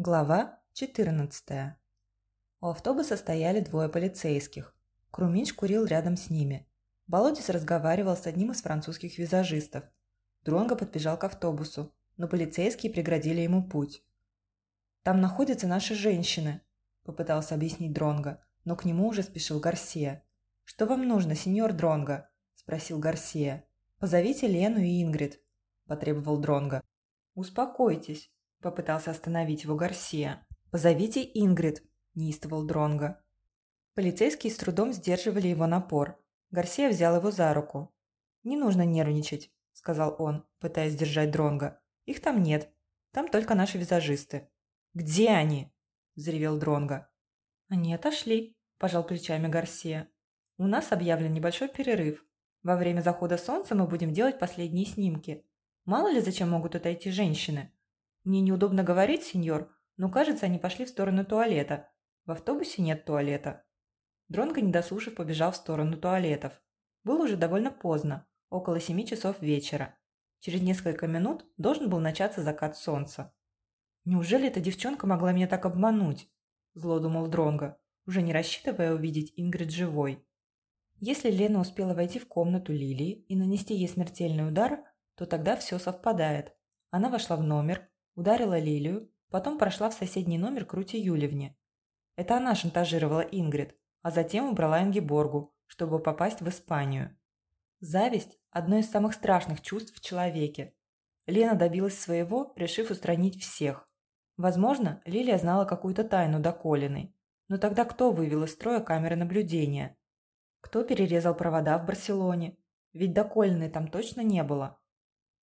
Глава 14. У автобуса стояли двое полицейских. Круминч курил рядом с ними. Болотис разговаривал с одним из французских визажистов. Дронго подбежал к автобусу, но полицейские преградили ему путь. «Там находятся наши женщины», – попытался объяснить Дронго, но к нему уже спешил Гарсия. «Что вам нужно, сеньор Дронго?» – спросил Гарсия. «Позовите Лену и Ингрид», – потребовал Дронго. «Успокойтесь», – попытался остановить его Гарсия. «Позовите Ингрид», – неистовал Дронго. Полицейские с трудом сдерживали его напор. Гарсия взял его за руку. «Не нужно нервничать», – сказал он, пытаясь держать Дронго. «Их там нет. Там только наши визажисты». «Где они?» – взревел Дронго. «Они отошли», – пожал плечами Гарсия. «У нас объявлен небольшой перерыв. Во время захода солнца мы будем делать последние снимки. Мало ли зачем могут отойти женщины. Мне неудобно говорить, сеньор, но кажется, они пошли в сторону туалета. В автобусе нет туалета. Дронго, не дослушав, побежал в сторону туалетов. Было уже довольно поздно, около семи часов вечера. Через несколько минут должен был начаться закат солнца. «Неужели эта девчонка могла меня так обмануть?» – зло думал Дронго, уже не рассчитывая увидеть Ингрид живой. Если Лена успела войти в комнату Лилии и нанести ей смертельный удар, то тогда все совпадает. Она вошла в номер, Ударила Лилию, потом прошла в соседний номер к Рути Юлевне. Это она шантажировала Ингрид, а затем убрала Ингеборгу, чтобы попасть в Испанию. Зависть – одно из самых страшных чувств в человеке. Лена добилась своего, решив устранить всех. Возможно, Лилия знала какую-то тайну до Колиной. Но тогда кто вывел из строя камеры наблюдения? Кто перерезал провода в Барселоне? Ведь до Колиной там точно не было.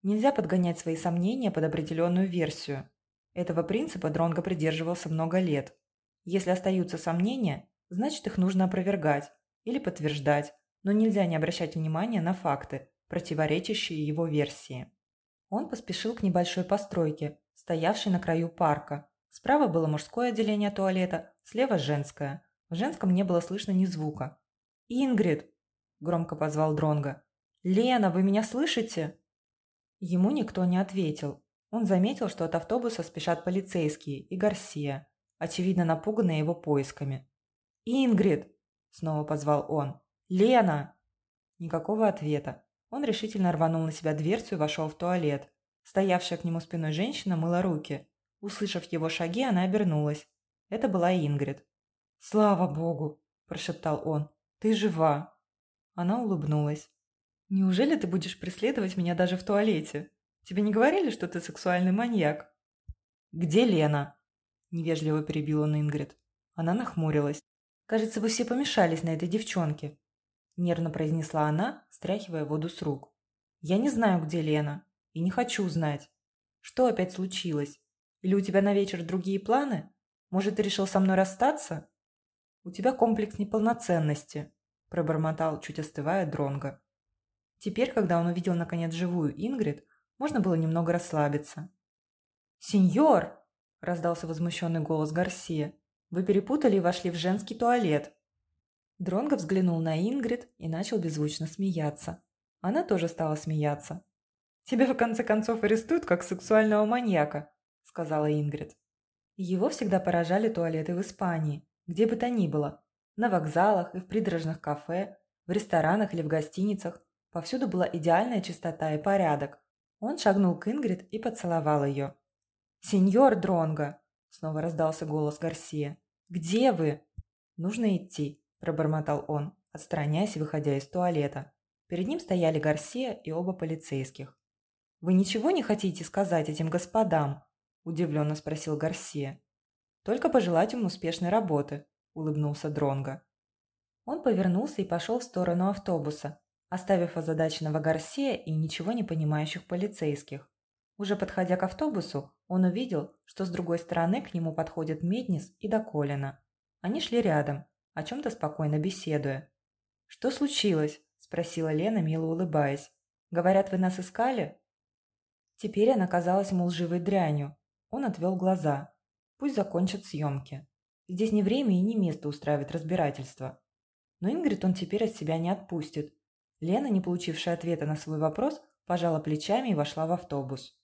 Нельзя подгонять свои сомнения под определенную версию. Этого принципа Дронго придерживался много лет. Если остаются сомнения, значит их нужно опровергать или подтверждать, но нельзя не обращать внимания на факты, противоречащие его версии. Он поспешил к небольшой постройке, стоявшей на краю парка. Справа было мужское отделение туалета, слева женское. В женском не было слышно ни звука. «Ингрид!» – громко позвал Дронго. «Лена, вы меня слышите?» Ему никто не ответил. Он заметил, что от автобуса спешат полицейские и Гарсия, очевидно напуганные его поисками. «Ингрид!» – снова позвал он. «Лена!» Никакого ответа. Он решительно рванул на себя дверцу и вошел в туалет. Стоявшая к нему спиной женщина мыла руки. Услышав его шаги, она обернулась. Это была Ингрид. «Слава богу!» – прошептал он. «Ты жива!» Она улыбнулась. Неужели ты будешь преследовать меня даже в туалете? Тебе не говорили, что ты сексуальный маньяк?» «Где Лена?» – невежливо перебил он Ингрид. Она нахмурилась. «Кажется, вы все помешались на этой девчонке», – нервно произнесла она, стряхивая воду с рук. «Я не знаю, где Лена, и не хочу знать. Что опять случилось? Или у тебя на вечер другие планы? Может, ты решил со мной расстаться?» «У тебя комплекс неполноценности», – пробормотал, чуть остывая, Дронго. Теперь, когда он увидел наконец живую Ингрид, можно было немного расслабиться. «Сеньор!» – раздался возмущенный голос Гарсия. «Вы перепутали и вошли в женский туалет». Дронго взглянул на Ингрид и начал беззвучно смеяться. Она тоже стала смеяться. «Тебя в конце концов арестуют как сексуального маньяка», – сказала Ингрид. Его всегда поражали туалеты в Испании, где бы то ни было. На вокзалах и в придорожных кафе, в ресторанах или в гостиницах. Повсюду была идеальная чистота и порядок. Он шагнул к Ингрид и поцеловал ее. «Сеньор Дронго!» – снова раздался голос Гарсия. «Где вы?» «Нужно идти», – пробормотал он, отстраняясь и выходя из туалета. Перед ним стояли Гарсия и оба полицейских. «Вы ничего не хотите сказать этим господам?» – удивленно спросил Гарсия. «Только пожелать им успешной работы», – улыбнулся Дронго. Он повернулся и пошел в сторону автобуса, оставив озадаченного Гарсия и ничего не понимающих полицейских. Уже подходя к автобусу, он увидел, что с другой стороны к нему подходят Меднис и Доколина. Они шли рядом, о чем-то спокойно беседуя. «Что случилось?» – спросила Лена, мило улыбаясь. «Говорят, вы нас искали?» Теперь она казалась ему лживой дрянью. Он отвел глаза. Пусть закончат съемки. Здесь не время и не место устраивать разбирательство. Но Ингрид он теперь от себя не отпустит, Лена, не получившая ответа на свой вопрос, пожала плечами и вошла в автобус.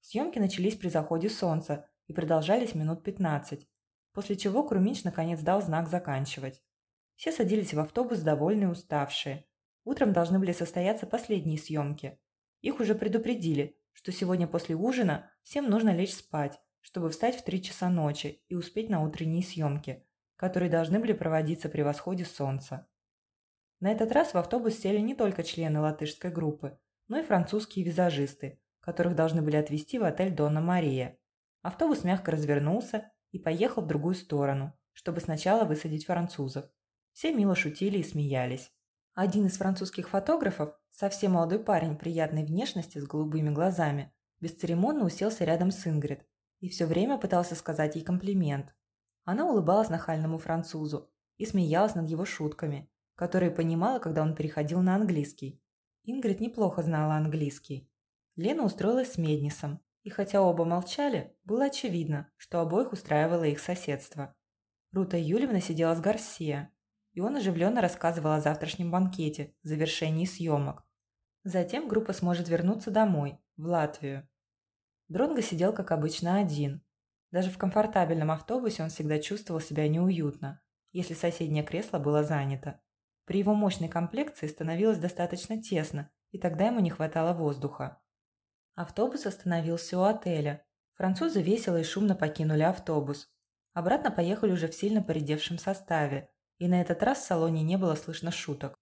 Съемки начались при заходе солнца, и продолжались минут 15, после чего Круминч наконец дал знак заканчивать. Все садились в автобус довольные и уставшие. Утром должны были состояться последние съемки. Их уже предупредили, что сегодня после ужина всем нужно лечь спать, чтобы встать в 3 часа ночи и успеть на утренние съемки, которые должны были проводиться при восходе солнца. На этот раз в автобус сели не только члены латышской группы, но и французские визажисты, которых должны были отвезти в отель Донна Мария. Автобус мягко развернулся и поехал в другую сторону, чтобы сначала высадить французов. Все мило шутили и смеялись. Один из французских фотографов, совсем молодой парень приятной внешности с голубыми глазами, бесцеремонно уселся рядом с Ингрид и все время пытался сказать ей комплимент. Она улыбалась нахальному французу и смеялась над его шутками, которые понимала, когда он переходил на английский. Ингрид неплохо знала английский. Лена устроилась с Меднисом, и хотя оба молчали, было очевидно, что обоих устраивало их соседство. Рута Юльевна сидела с Гарсия, и он оживленно рассказывал о завтрашнем банкете, завершении съемок. Затем группа сможет вернуться домой, в Латвию. Дронго сидел, как обычно, один. Даже в комфортабельном автобусе он всегда чувствовал себя неуютно, если соседнее кресло было занято. При его мощной комплекции становилось достаточно тесно, и тогда ему не хватало воздуха. Автобус остановился у отеля. Французы весело и шумно покинули автобус. Обратно поехали уже в сильно поредевшем составе, и на этот раз в салоне не было слышно шуток.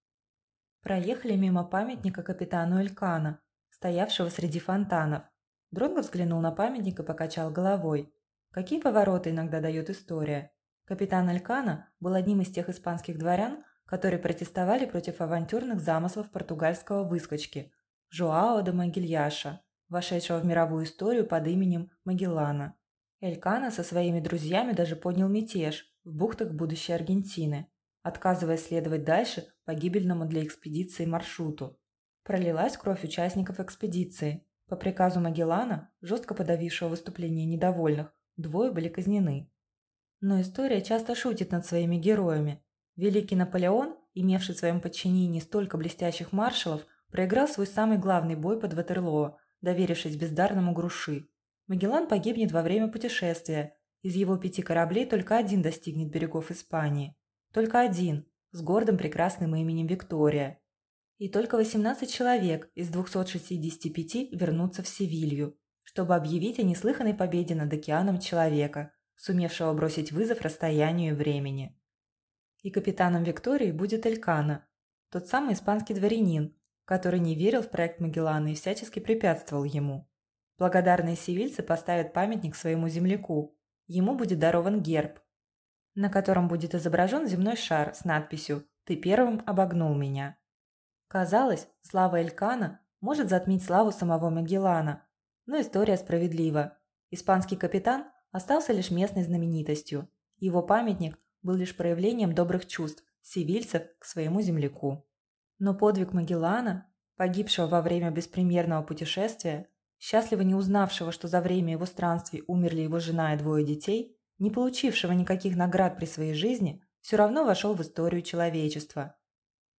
Проехали мимо памятника капитану Элькана, стоявшего среди фонтанов. Дронго взглянул на памятник и покачал головой. Какие повороты иногда дает история. Капитан Элькана был одним из тех испанских дворян, которые протестовали против авантюрных замыслов португальского выскочки Жоао де Магильяша, вошедшего в мировую историю под именем Магеллана. Элькана со своими друзьями даже поднял мятеж, в бухтах будущей Аргентины, отказываясь следовать дальше по гибельному для экспедиции маршруту. Пролилась кровь участников экспедиции. По приказу Магеллана, жестко подавившего выступление недовольных, двое были казнены. Но история часто шутит над своими героями. Великий Наполеон, имевший в своем подчинении столько блестящих маршалов, проиграл свой самый главный бой под Ватерлоо, доверившись бездарному Груши. Магеллан погибнет во время путешествия, из его пяти кораблей только один достигнет берегов Испании. Только один, с гордым прекрасным именем Виктория. И только 18 человек из 265 вернутся в Севилью, чтобы объявить о неслыханной победе над океаном человека, сумевшего бросить вызов расстоянию и времени. И капитаном Виктории будет Элькана, тот самый испанский дворянин, который не верил в проект Магеллана и всячески препятствовал ему. Благодарные севильцы поставят памятник своему земляку, ему будет дарован герб, на котором будет изображен земной шар с надписью «Ты первым обогнул меня». Казалось, слава Элькана может затмить славу самого Магеллана, но история справедлива. Испанский капитан остался лишь местной знаменитостью. Его памятник был лишь проявлением добрых чувств севильцев к своему земляку. Но подвиг Магеллана, погибшего во время беспримерного путешествия, счастливо не узнавшего, что за время его странствий умерли его жена и двое детей, не получившего никаких наград при своей жизни, все равно вошел в историю человечества.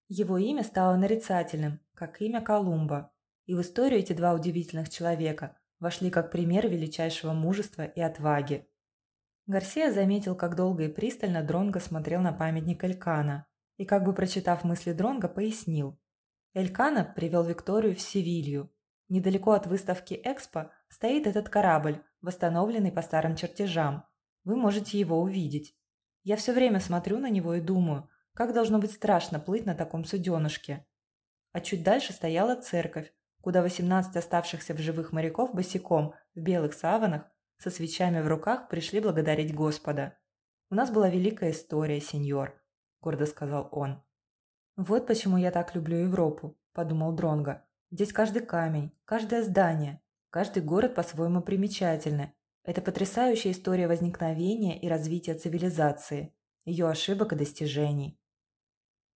Его имя стало нарицательным, как имя Колумба, и в историю эти два удивительных человека вошли как пример величайшего мужества и отваги. Гарсия заметил, как долго и пристально Дронго смотрел на памятник Элькана, и, как бы прочитав мысли Дронго, пояснил. Элькана привел Викторию в Севилью, Недалеко от выставки «Экспо» стоит этот корабль, восстановленный по старым чертежам. Вы можете его увидеть. Я все время смотрю на него и думаю, как должно быть страшно плыть на таком суденышке. А чуть дальше стояла церковь, куда 18 оставшихся в живых моряков босиком в белых саванах со свечами в руках пришли благодарить Господа. «У нас была великая история, сеньор», – гордо сказал он. «Вот почему я так люблю Европу», – подумал Дронго. Здесь каждый камень, каждое здание, каждый город по-своему примечательны. Это потрясающая история возникновения и развития цивилизации, ее ошибок и достижений.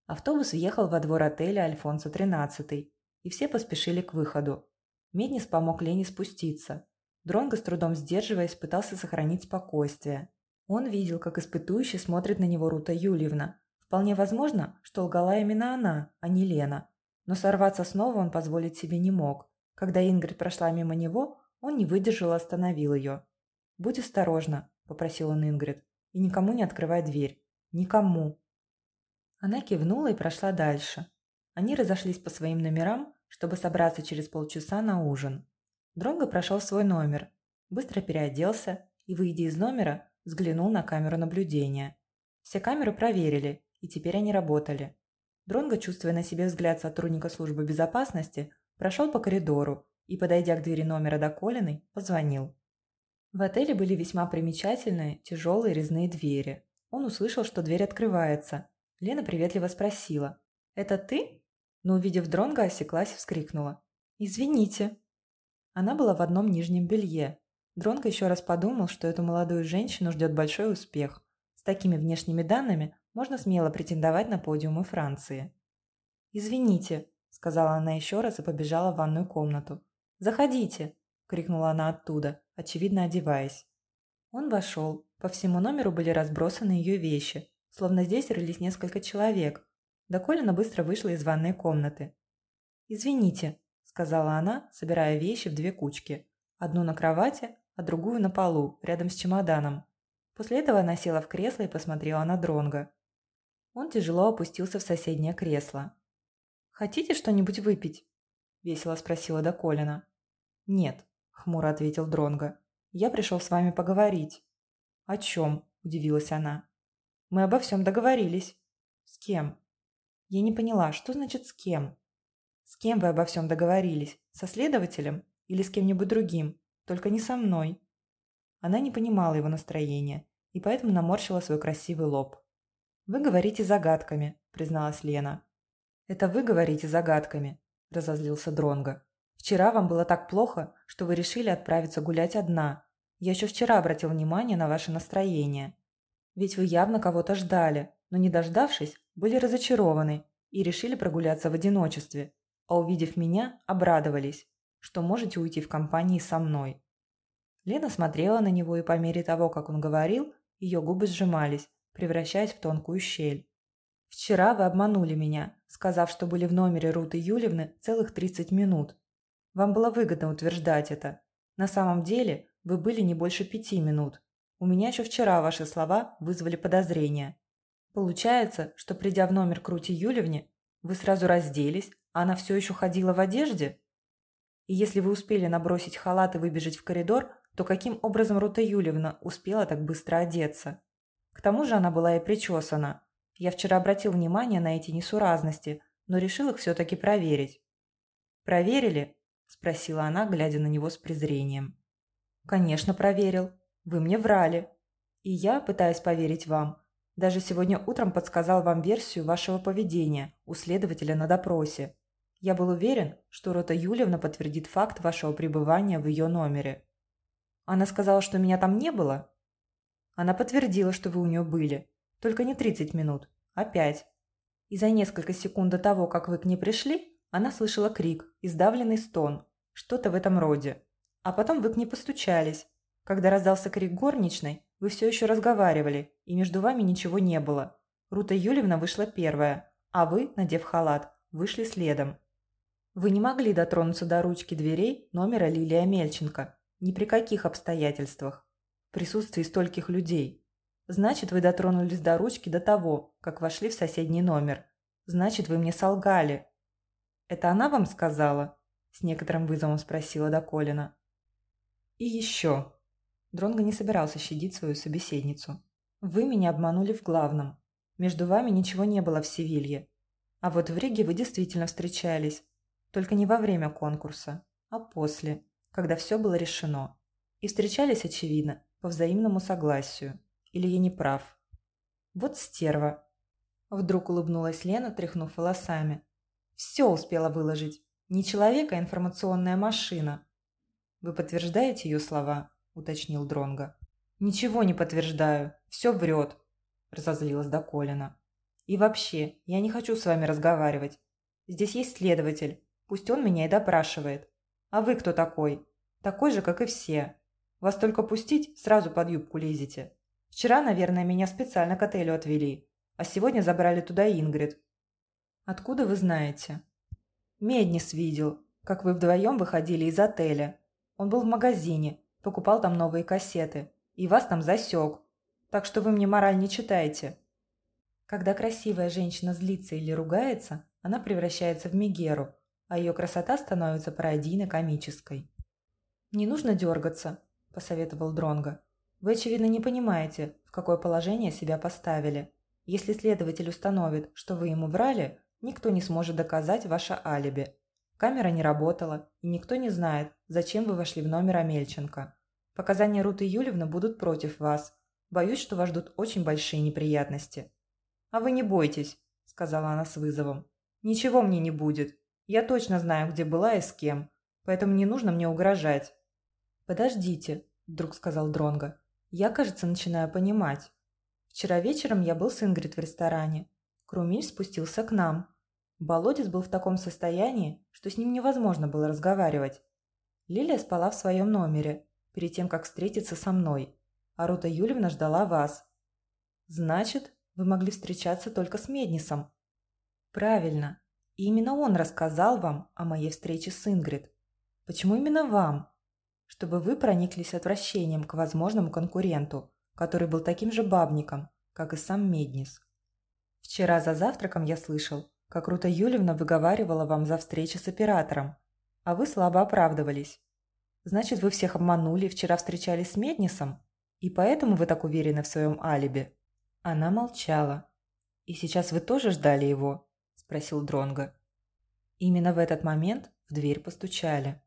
Автобус въехал во двор отеля Альфонсо XIII, и все поспешили к выходу. Меднис помог Лене спуститься. Дронго с трудом сдерживаясь, пытался сохранить спокойствие. Он видел, как испытующий смотрит на него Рута Юльевна. Вполне возможно, что лгала именно она, а не Лена. Но сорваться снова он позволить себе не мог. Когда Ингрид прошла мимо него, он не выдержал и остановил ее. «Будь осторожна», – попросил он Ингрид, – «и никому не открывай дверь. Никому». Она кивнула и прошла дальше. Они разошлись по своим номерам, чтобы собраться через полчаса на ужин. Дронго прошел свой номер, быстро переоделся и, выйдя из номера, взглянул на камеру наблюдения. Все камеры проверили, и теперь они работали. Дронго, чувствуя на себе взгляд сотрудника службы безопасности, прошел по коридору и, подойдя к двери номера до Колиной, позвонил. В отеле были весьма примечательные, тяжелые резные двери. Он услышал, что дверь открывается. Лена приветливо спросила. «Это ты?» Но, увидев Дронга, осеклась и вскрикнула. «Извините». Она была в одном нижнем белье. Дронго еще раз подумал, что эту молодую женщину ждет большой успех. С такими внешними данными можно смело претендовать на подиумы Франции. «Извините», – сказала она еще раз и побежала в ванную комнату. «Заходите!» – крикнула она оттуда, очевидно одеваясь. Он вошел. По всему номеру были разбросаны ее вещи, словно здесь рылись несколько человек. Да Колина быстро вышла из ванной комнаты. «Извините», – сказала она, собирая вещи в две кучки. Одну на кровати, а другую на полу, рядом с чемоданом. После этого она села в кресло и посмотрела на Дронга. Он тяжело опустился в соседнее кресло. «Хотите что-нибудь выпить?» – весело спросила Доколина. «Нет», – хмуро ответил Дронго. «Я пришел с вами поговорить». «О чем?» – удивилась она. «Мы обо всем договорились». «С кем?» Я не поняла, что значит «с кем»? «С кем вы обо всем договорились? Со следователем? Или с кем-нибудь другим? Только не со мной». Она не понимала его настроения и поэтому наморщила свой красивый лоб. «Вы говорите загадками», – призналась Лена. «Это вы говорите загадками», – разозлился Дронго. Вчера вам было так плохо, что вы решили отправиться гулять одна. Я еще вчера обратил внимание на ваше настроение. Ведь вы явно кого-то ждали, но не дождавшись, были разочарованы и решили прогуляться в одиночестве, а увидев меня, обрадовались, что можете уйти в компании со мной. Лена смотрела на него, и по мере того, как он говорил, ее губы сжимались, превращаясь в тонкую щель. «Вчера вы обманули меня, сказав, что были в номере Руты Юлевны целых 30 минут, вам было выгодно утверждать это. На самом деле вы были не больше пяти минут. У меня еще вчера ваши слова вызвали подозрения. Получается, что придя в номер к Рути Юлевне, вы сразу разделись, она все еще ходила в одежде? И если вы успели набросить халат и выбежать в коридор, то каким образом Рута Юлевна успела так быстро одеться? К тому же она была и причесана. Я вчера обратил внимание на эти несуразности, но решил их все-таки проверить. Проверили, – спросила она, глядя на него с презрением. «Конечно, проверил. Вы мне врали. И я, пытаясь поверить вам, даже сегодня утром подсказал вам версию вашего поведения у следователя на допросе. Я был уверен, что Рота Юлевна подтвердит факт вашего пребывания в ее номере. Она сказала, что меня там не было? Она подтвердила, что вы у нее были. Только не 30 минут, а 5. И за несколько секунд до того, как вы к ней пришли, она слышала крик и сдавленный стон, что-то в этом роде. А потом вы к ней постучались. Когда раздался крик горничной, вы все еще разговаривали, и между вами ничего не было. Рута Юлевна вышла первая, а вы, надев халат, вышли следом. Вы не могли дотронуться до ручки дверей номера Лилия Мельченко. Ни при каких обстоятельствах. В присутствии стольких людей. Значит, вы дотронулись до ручки до того, как вошли в соседний номер. Значит, вы мне солгали. «Это она вам сказала?» – с некоторым вызовом спросила Доколина. «И еще». Дронго не собирался щадить свою собеседницу. «Вы меня обманули в главном. Между вами ничего не было в Севилье. А вот в Риге вы действительно встречались. Только не во время конкурса, а после, когда все было решено. И встречались, очевидно, по взаимному согласию. Или я не прав?» «Вот стерва!» Вдруг улыбнулась Лена, тряхнув волосами. Все успела выложить. Не человек, а информационная машина. Вы подтверждаете ее слова? уточнил Дронга. Ничего не подтверждаю. Все врет, разозлилась Доколина. И вообще, я не хочу с вами разговаривать. Здесь есть следователь. Пусть он меня и допрашивает. А вы кто такой? Такой же, как и все. Вас только пустить, сразу под юбку лезете. Вчера, наверное, меня специально к отелю отвели. А сегодня забрали туда Ингрид. «Откуда вы знаете?» «Меднис видел, как вы вдвоем выходили из отеля. Он был в магазине, покупал там новые кассеты, и вас там засек. Так что вы мне мораль не читаете». Когда красивая женщина злится или ругается, она превращается в Мегеру, а ее красота становится пародийно-комической. «Не нужно дергаться», – посоветовал Дронго. «Вы, очевидно, не понимаете, в какое положение себя поставили. Если следователь установит, что вы ему врали, никто не сможет доказать ваше алиби. Камера не работала, и никто не знает, зачем вы вошли в номер Амельченко. Показания Руты Юлевны будут против вас. Боюсь, что вас ждут очень большие неприятности». «А вы не бойтесь», – сказала она с вызовом. «Ничего мне не будет. Я точно знаю, где была и с кем. Поэтому не нужно мне угрожать». «Подождите», – вдруг сказал Дронго. «Я, кажется, начинаю понимать. Вчера вечером я был с Ингрид в ресторане. Крумиль спустился к нам. Болотец был в таком состоянии, что с ним невозможно было разговаривать. Лилия спала в своем номере, перед тем, как встретиться со мной, а Рута Юлевна ждала вас. Значит, вы могли встречаться только с Меднисом. Правильно. И именно он рассказал вам о моей встрече с Ингрид. Почему именно вам? Чтобы вы прониклись отвращением к возможному конкуренту, который был таким же бабником, как и сам Меднис. Вчера за завтраком я слышал, как Рута Юлевна выговаривала вам за встречу с оператором, а вы слабо оправдывались. Значит, вы всех обманули вчера встречались с Меднисом? И поэтому вы так уверены в своем алиби? Она молчала. «И сейчас вы тоже ждали его?» – спросил Дронго. Именно в этот момент в дверь постучали.